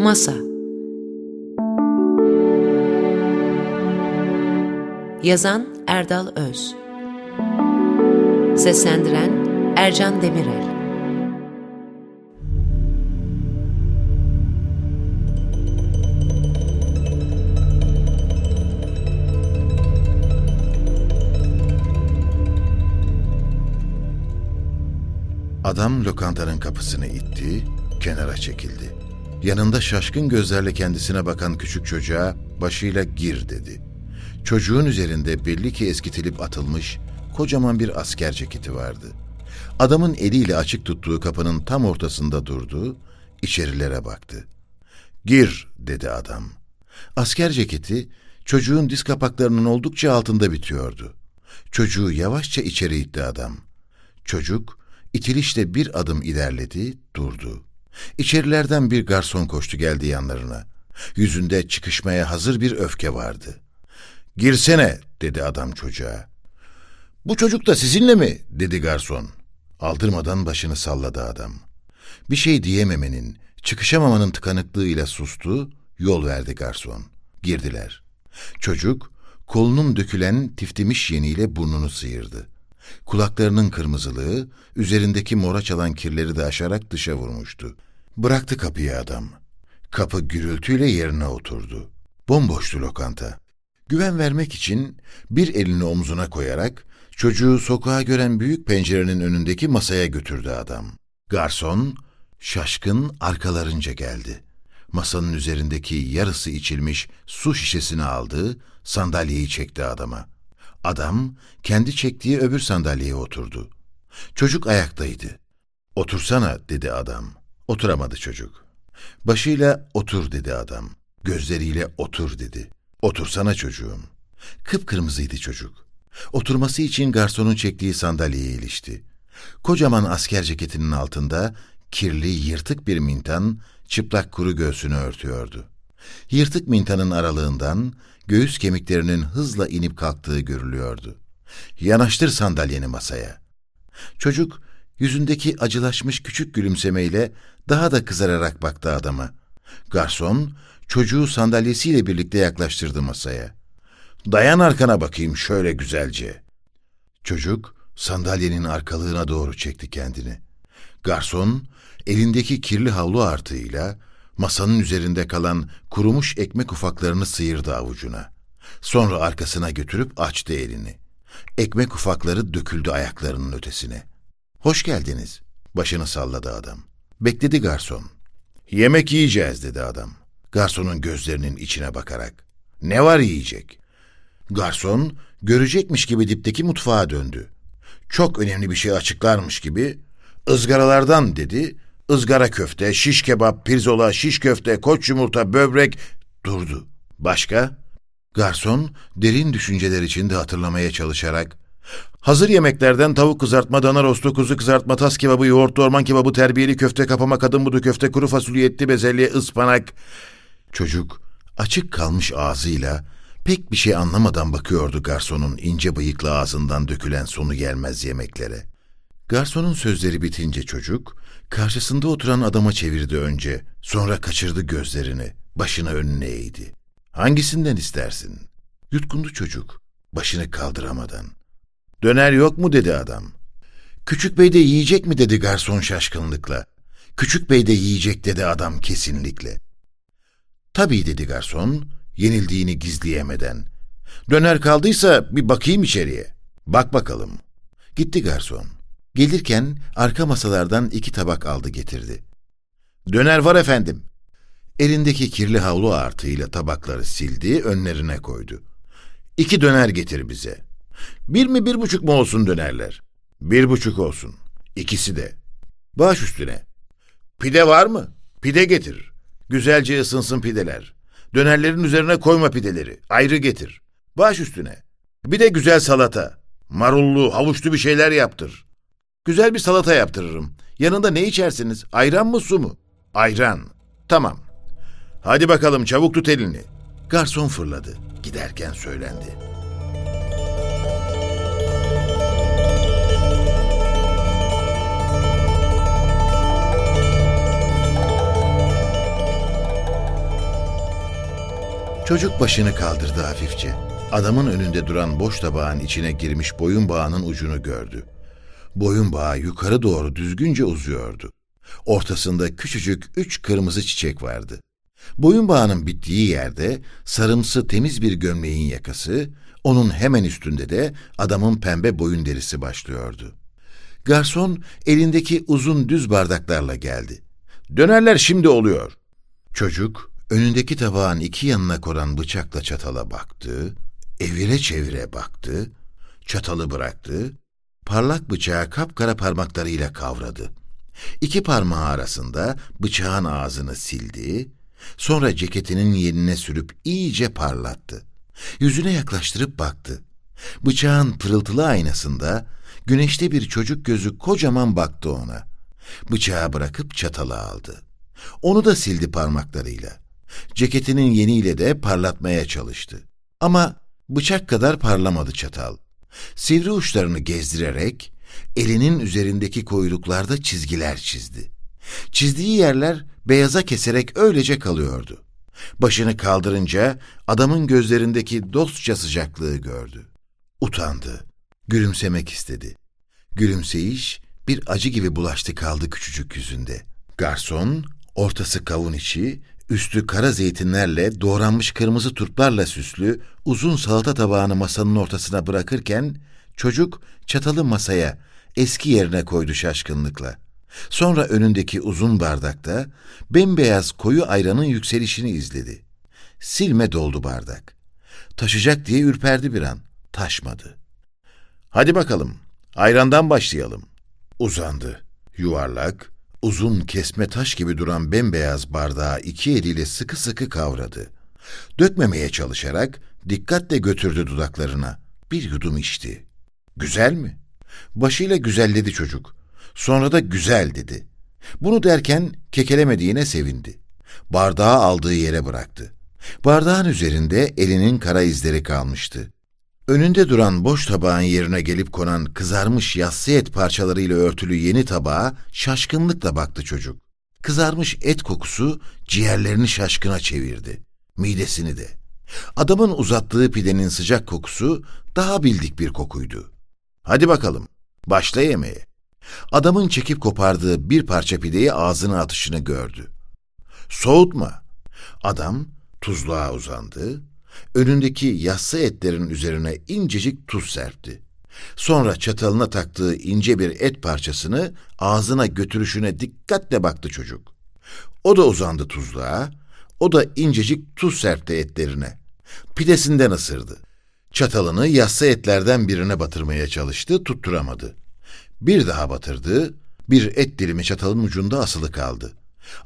Masa. Yazan Erdal Öz. Seslendiren Ercan Demirel. Adam lokantanın kapısını itti, kenara çekildi. Yanında şaşkın gözlerle kendisine bakan küçük çocuğa başıyla gir dedi. Çocuğun üzerinde belli ki eskitilip atılmış kocaman bir asker ceketi vardı. Adamın eliyle açık tuttuğu kapının tam ortasında durdu, içerilere baktı. Gir dedi adam. Asker ceketi çocuğun diz kapaklarının oldukça altında bitiyordu. Çocuğu yavaşça içeri itti adam. Çocuk İtilişle bir adım ilerledi, durdu. İçerilerden bir garson koştu geldi yanlarına. Yüzünde çıkışmaya hazır bir öfke vardı. Girsene, dedi adam çocuğa. Bu çocuk da sizinle mi, dedi garson. Aldırmadan başını salladı adam. Bir şey diyememenin, çıkışamamanın tıkanıklığıyla sustu, yol verdi garson. Girdiler. Çocuk, kolunun dökülen tiftimiş yeniyle burnunu sıyırdı. Kulaklarının kırmızılığı, üzerindeki mora çalan kirleri de aşarak dışa vurmuştu. Bıraktı kapıyı adam. Kapı gürültüyle yerine oturdu. Bomboştu lokanta. Güven vermek için bir elini omzuna koyarak çocuğu sokağa gören büyük pencerenin önündeki masaya götürdü adam. Garson şaşkın arkalarınca geldi. Masanın üzerindeki yarısı içilmiş su şişesini aldı, sandalyeyi çekti adama. Adam kendi çektiği öbür sandalyeye oturdu. Çocuk ayaktaydı. Otursana dedi adam. Oturamadı çocuk. Başıyla otur dedi adam. Gözleriyle otur dedi. Otursana çocuğum. Kıpkırmızıydı çocuk. Oturması için garsonun çektiği sandalyeye ilişti. Kocaman asker ceketinin altında kirli, yırtık bir mintan çıplak kuru göğsünü örtüyordu. Yırtık mintanın aralığından göğüs kemiklerinin hızla inip kalktığı görülüyordu. Yanaştır sandalyeni masaya. Çocuk yüzündeki acılaşmış küçük gülümsemeyle daha da kızararak baktı adama. Garson çocuğu sandalyesiyle birlikte yaklaştırdı masaya. Dayan arkana bakayım şöyle güzelce. Çocuk sandalyenin arkalığına doğru çekti kendini. Garson elindeki kirli havlu artığıyla masanın üzerinde kalan kurumuş ekmek ufaklarını sıyırdı avucuna. Sonra arkasına götürüp açtı elini. Ekmek ufakları döküldü ayaklarının ötesine. Hoş geldiniz. Başını salladı adam. Bekledi garson. Yemek yiyeceğiz dedi adam. Garsonun gözlerinin içine bakarak. Ne var yiyecek? Garson görecekmiş gibi dipteki mutfağa döndü. Çok önemli bir şey açıklarmış gibi ızgaralardan dedi ızgara köfte, şiş kebap, pirzola, şiş köfte, koç yumurta, böbrek durdu. Başka? Garson derin düşünceler içinde hatırlamaya çalışarak Hazır yemeklerden tavuk kızartma, dana rostu, kuzu kızartma, tas kebabı, yoğurtlu orman kebabı, terbiyeli köfte, kapama, kadın budu köfte, kuru fasulye, etli bezelye, ıspanak. Çocuk açık kalmış ağzıyla pek bir şey anlamadan bakıyordu garsonun ince bıyıklı ağzından dökülen sonu gelmez yemeklere. Garsonun sözleri bitince çocuk Karşısında oturan adama çevirdi önce, sonra kaçırdı gözlerini, başını önüne eğdi. Hangisinden istersin? Yutkundu çocuk, başını kaldıramadan. Döner yok mu dedi adam. Küçük bey de yiyecek mi dedi garson şaşkınlıkla. Küçük bey de yiyecek dedi adam kesinlikle. Tabii dedi garson, yenildiğini gizleyemeden. Döner kaldıysa bir bakayım içeriye. Bak bakalım. Gitti garson. Gelirken arka masalardan iki tabak aldı getirdi. Döner var efendim. Elindeki kirli havlu artığıyla tabakları sildi, önlerine koydu. İki döner getir bize. Bir mi bir buçuk mu olsun dönerler? Bir buçuk olsun. İkisi de. Baş üstüne. Pide var mı? Pide getir. Güzelce ısınsın pideler. Dönerlerin üzerine koyma pideleri. Ayrı getir. Baş üstüne. Bir de güzel salata. Marullu, havuçlu bir şeyler yaptır. Güzel bir salata yaptırırım. Yanında ne içersiniz? Ayran mı su mu? Ayran. Tamam. Hadi bakalım çabuk tut elini. Garson fırladı. Giderken söylendi. Çocuk başını kaldırdı hafifçe. Adamın önünde duran boş tabağın içine girmiş boyun bağının ucunu gördü. Boyun bağı yukarı doğru düzgünce uzuyordu. Ortasında küçücük üç kırmızı çiçek vardı. Boyun bağının bittiği yerde sarımsı temiz bir gömleğin yakası, onun hemen üstünde de adamın pembe boyun derisi başlıyordu. Garson elindeki uzun düz bardaklarla geldi. Dönerler şimdi oluyor. Çocuk önündeki tabağın iki yanına konan bıçakla çatala baktı, evire çevire baktı, çatalı bıraktı, parlak bıçağı kapkara parmaklarıyla kavradı. İki parmağı arasında bıçağın ağzını sildi, sonra ceketinin yenine sürüp iyice parlattı. Yüzüne yaklaştırıp baktı. Bıçağın pırıltılı aynasında güneşte bir çocuk gözü kocaman baktı ona. Bıçağı bırakıp çatalı aldı. Onu da sildi parmaklarıyla. Ceketinin yeniyle de parlatmaya çalıştı. Ama bıçak kadar parlamadı çatal. Sivri uçlarını gezdirerek elinin üzerindeki koyuluklarda çizgiler çizdi. Çizdiği yerler beyaza keserek öylece kalıyordu. Başını kaldırınca adamın gözlerindeki dostça sıcaklığı gördü. Utandı. Gülümsemek istedi. Gülümseyiş bir acı gibi bulaştı kaldı küçücük yüzünde. Garson, ortası kavun içi, üstü kara zeytinlerle doğranmış kırmızı turplarla süslü uzun salata tabağını masanın ortasına bırakırken çocuk çatalı masaya eski yerine koydu şaşkınlıkla. Sonra önündeki uzun bardakta bembeyaz koyu ayranın yükselişini izledi. Silme doldu bardak. Taşacak diye ürperdi bir an. Taşmadı. Hadi bakalım, ayrandan başlayalım. Uzandı. Yuvarlak, uzun kesme taş gibi duran bembeyaz bardağı iki eliyle sıkı sıkı kavradı. Dökmemeye çalışarak dikkatle götürdü dudaklarına. Bir yudum içti. Güzel mi? Başıyla güzelledi çocuk. Sonra da güzel dedi. Bunu derken kekelemediğine sevindi. Bardağı aldığı yere bıraktı. Bardağın üzerinde elinin kara izleri kalmıştı. Önünde duran boş tabağın yerine gelip konan kızarmış yassı et parçalarıyla örtülü yeni tabağa şaşkınlıkla baktı çocuk. Kızarmış et kokusu ciğerlerini şaşkına çevirdi. Midesini de. Adamın uzattığı pidenin sıcak kokusu daha bildik bir kokuydu. Hadi bakalım, başla yemeğe. Adamın çekip kopardığı bir parça pideyi ağzına atışını gördü. Soğutma. Adam tuzluğa uzandı, önündeki yassı etlerin üzerine incecik tuz serpti. Sonra çatalına taktığı ince bir et parçasını ağzına götürüşüne dikkatle baktı çocuk. O da uzandı tuzluğa, o da incecik tuz serpti etlerine. Pidesinden ısırdı. Çatalını yassı etlerden birine batırmaya çalıştı, tutturamadı. Bir daha batırdı, bir et dilimi çatalın ucunda asılı kaldı.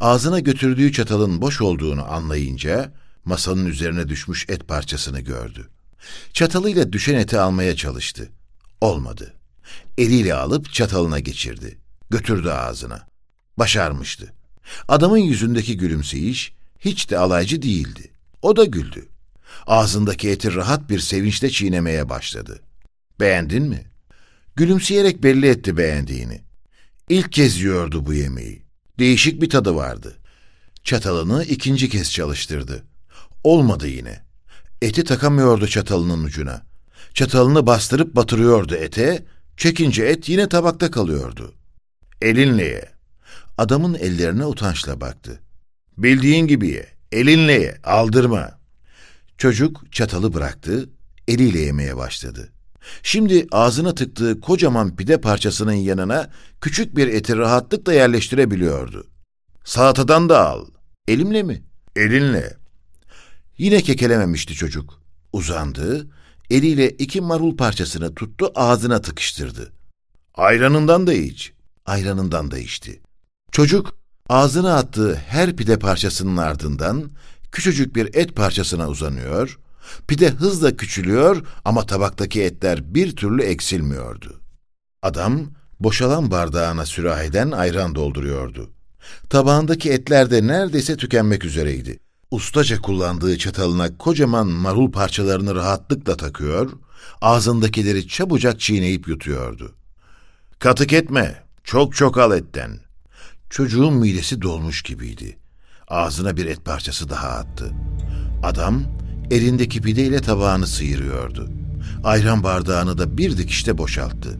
Ağzına götürdüğü çatalın boş olduğunu anlayınca masanın üzerine düşmüş et parçasını gördü. Çatalıyla düşen eti almaya çalıştı. Olmadı. Eliyle alıp çatalına geçirdi. Götürdü ağzına. Başarmıştı. Adamın yüzündeki gülümseyiş hiç de alaycı değildi. O da güldü. Ağzındaki eti rahat bir sevinçle çiğnemeye başladı. Beğendin mi? Gülümseyerek belli etti beğendiğini. İlk kez yiyordu bu yemeği. Değişik bir tadı vardı. Çatalını ikinci kez çalıştırdı. Olmadı yine. Eti takamıyordu çatalının ucuna. Çatalını bastırıp batırıyordu ete, çekince et yine tabakta kalıyordu. Elinle ye. Adamın ellerine utançla baktı. Bildiğin gibi ye, elinle ye, aldırma. Çocuk çatalı bıraktı, eliyle yemeye başladı. Şimdi ağzına tıktığı kocaman pide parçasının yanına küçük bir eti rahatlıkla yerleştirebiliyordu. Salatadan da al. Elimle mi? Elinle. Yine kekelememişti çocuk. Uzandı, eliyle iki marul parçasını tuttu, ağzına tıkıştırdı. Ayranından da iç. Ayranından da içti. Çocuk ağzına attığı her pide parçasının ardından küçücük bir et parçasına uzanıyor, pide hızla küçülüyor ama tabaktaki etler bir türlü eksilmiyordu. Adam boşalan bardağına sürahiden ayran dolduruyordu. Tabağındaki etler de neredeyse tükenmek üzereydi ustaca kullandığı çatalına kocaman marul parçalarını rahatlıkla takıyor, ağzındakileri çabucak çiğneyip yutuyordu. Katık etme, çok çok al etten. Çocuğun midesi dolmuş gibiydi. Ağzına bir et parçası daha attı. Adam elindeki pideyle tabağını sıyırıyordu. Ayran bardağını da bir dikişte boşalttı.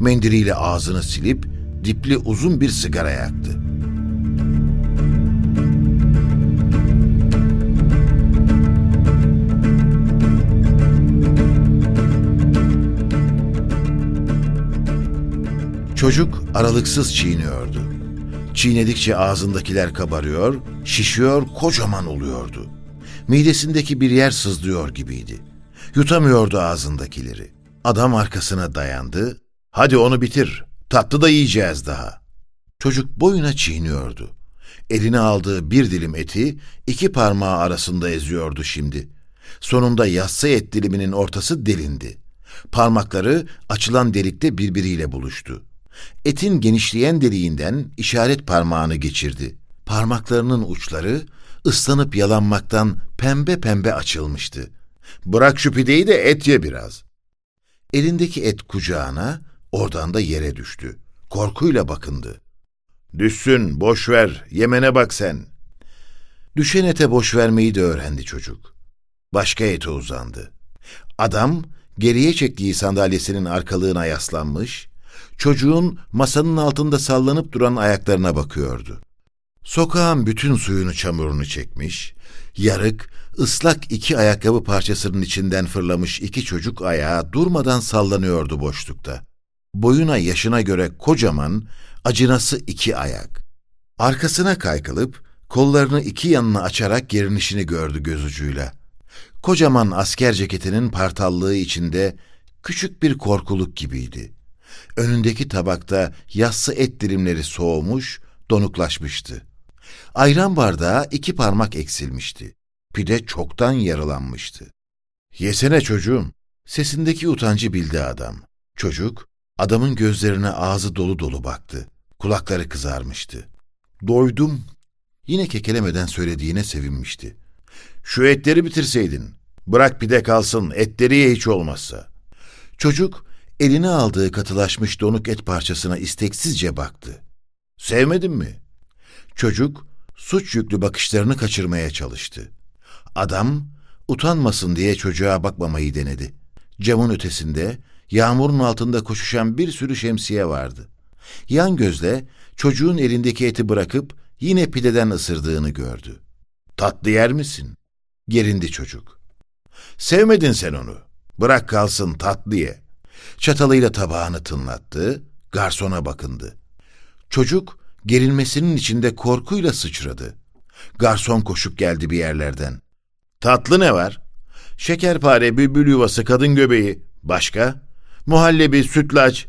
Mendiliyle ağzını silip dipli uzun bir sigara yaktı. Çocuk aralıksız çiğniyordu. Çiğnedikçe ağzındakiler kabarıyor, şişiyor, kocaman oluyordu. Midesindeki bir yer sızlıyor gibiydi. Yutamıyordu ağzındakileri. Adam arkasına dayandı. Hadi onu bitir, tatlı da yiyeceğiz daha. Çocuk boyuna çiğniyordu. Eline aldığı bir dilim eti iki parmağı arasında eziyordu şimdi. Sonunda yassı et diliminin ortası delindi. Parmakları açılan delikte birbiriyle buluştu. Etin genişleyen deliğinden işaret parmağını geçirdi. Parmaklarının uçları ıslanıp yalanmaktan pembe pembe açılmıştı. Bırak şu pideyi de et ye biraz. Elindeki et kucağına, oradan da yere düştü. Korkuyla bakındı. Düşsün, boş ver, yemene bak sen. Düşen ete boş vermeyi de öğrendi çocuk. Başka ete uzandı. Adam, geriye çektiği sandalyesinin arkalığına yaslanmış, çocuğun masanın altında sallanıp duran ayaklarına bakıyordu. Sokağın bütün suyunu çamurunu çekmiş, yarık, ıslak iki ayakkabı parçasının içinden fırlamış iki çocuk ayağı durmadan sallanıyordu boşlukta. Boyuna yaşına göre kocaman, acınası iki ayak. Arkasına kaykılıp, kollarını iki yanına açarak gerinişini gördü göz. Kocaman asker ceketinin partallığı içinde küçük bir korkuluk gibiydi. Önündeki tabakta yassı et dilimleri soğumuş, donuklaşmıştı. Ayran bardağı iki parmak eksilmişti. Pide çoktan yaralanmıştı. Yesene çocuğum. Sesindeki utancı bildi adam. Çocuk, adamın gözlerine ağzı dolu dolu baktı. Kulakları kızarmıştı. Doydum. Yine kekelemeden söylediğine sevinmişti. Şu etleri bitirseydin. Bırak pide kalsın, etleri ye hiç olmazsa. Çocuk, eline aldığı katılaşmış donuk et parçasına isteksizce baktı. Sevmedin mi? Çocuk, suç yüklü bakışlarını kaçırmaya çalıştı. Adam, utanmasın diye çocuğa bakmamayı denedi. Camın ötesinde, yağmurun altında koşuşan bir sürü şemsiye vardı. Yan gözle çocuğun elindeki eti bırakıp yine pideden ısırdığını gördü. Tatlı yer misin? Gerindi çocuk. Sevmedin sen onu. Bırak kalsın tatlı ye. Çatalıyla tabağını tınlattı, garsona bakındı. Çocuk gerilmesinin içinde korkuyla sıçradı. Garson koşup geldi bir yerlerden. Tatlı ne var? Şekerpare, bülbül yuvası, kadın göbeği. Başka? Muhallebi, sütlaç.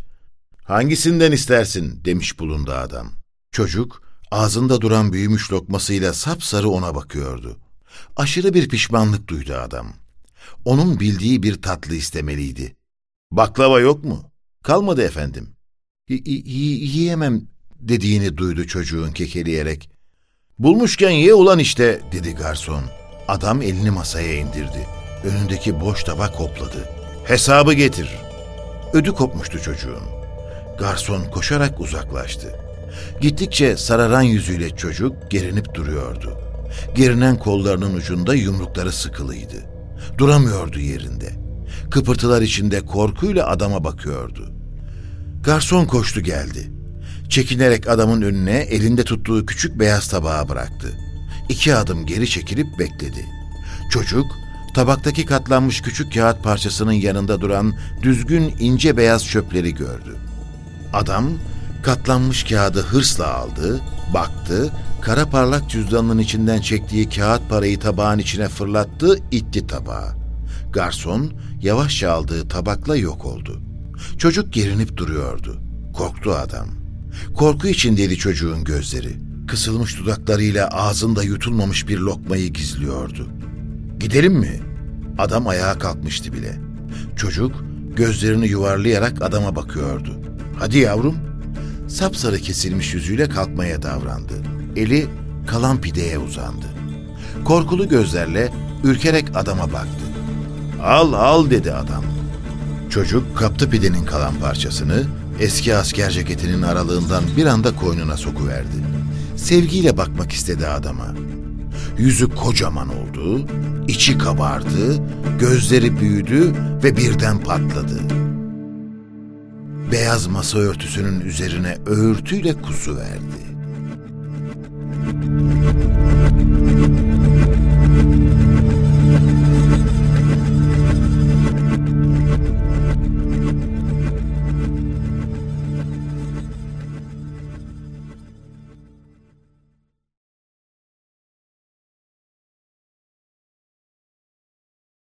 Hangisinden istersin? demiş bulundu adam. Çocuk ağzında duran büyümüş lokmasıyla sapsarı ona bakıyordu. Aşırı bir pişmanlık duydu adam. Onun bildiği bir tatlı istemeliydi. Baklava yok mu? Kalmadı efendim. Yiyemem dediğini duydu çocuğun kekeleyerek. Bulmuşken ye ulan işte dedi garson. Adam elini masaya indirdi. Önündeki boş tabak hopladı. Hesabı getir. Ödü kopmuştu çocuğun. Garson koşarak uzaklaştı. Gittikçe sararan yüzüyle çocuk gerinip duruyordu. Gerinen kollarının ucunda yumrukları sıkılıydı. Duramıyordu yerinde. Kıpırtılar içinde korkuyla adama bakıyordu. Garson koştu geldi. Çekinerek adamın önüne elinde tuttuğu küçük beyaz tabağı bıraktı. İki adım geri çekilip bekledi. Çocuk, tabaktaki katlanmış küçük kağıt parçasının yanında duran düzgün ince beyaz çöpleri gördü. Adam, katlanmış kağıdı hırsla aldı, baktı, kara parlak cüzdanının içinden çektiği kağıt parayı tabağın içine fırlattı, itti tabağı. Garson, yavaşça aldığı tabakla yok oldu. Çocuk gerinip duruyordu. Korktu adam. Korku içindeydi çocuğun gözleri. Kısılmış dudaklarıyla ağzında yutulmamış bir lokmayı gizliyordu. Gidelim mi? Adam ayağa kalkmıştı bile. Çocuk gözlerini yuvarlayarak adama bakıyordu. Hadi yavrum. Sapsarı kesilmiş yüzüyle kalkmaya davrandı. Eli kalan pideye uzandı. Korkulu gözlerle ürkerek adama baktı. Al al dedi adam. Çocuk kaptı pidenin kalan parçasını, eski asker ceketinin aralığından bir anda koynuna sokuverdi. Sevgiyle bakmak istedi adama. Yüzü kocaman oldu, içi kabardı, gözleri büyüdü ve birden patladı. Beyaz masa örtüsünün üzerine öğürtüyle kusu verdi.